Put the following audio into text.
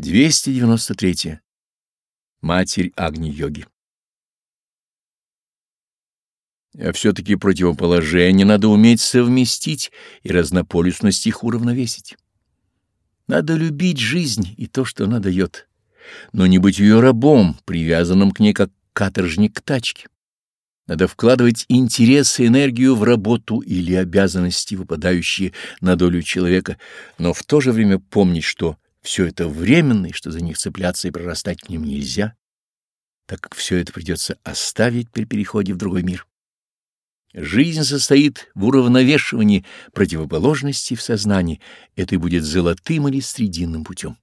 293. Матерь Агни-йоги А все-таки противоположение надо уметь совместить и разнополюсность их уравновесить. Надо любить жизнь и то, что она дает, но не быть ее рабом, привязанным к ней как каторжник к тачке. Надо вкладывать интерес и энергию в работу или обязанности, выпадающие на долю человека, но в то же время помнить, что все это временно, и что за них цепляться и прорастать к ним нельзя, так как все это придется оставить при переходе в другой мир. Жизнь состоит в уравновешивании противоположностей в сознании, это и будет золотым или срединным путем.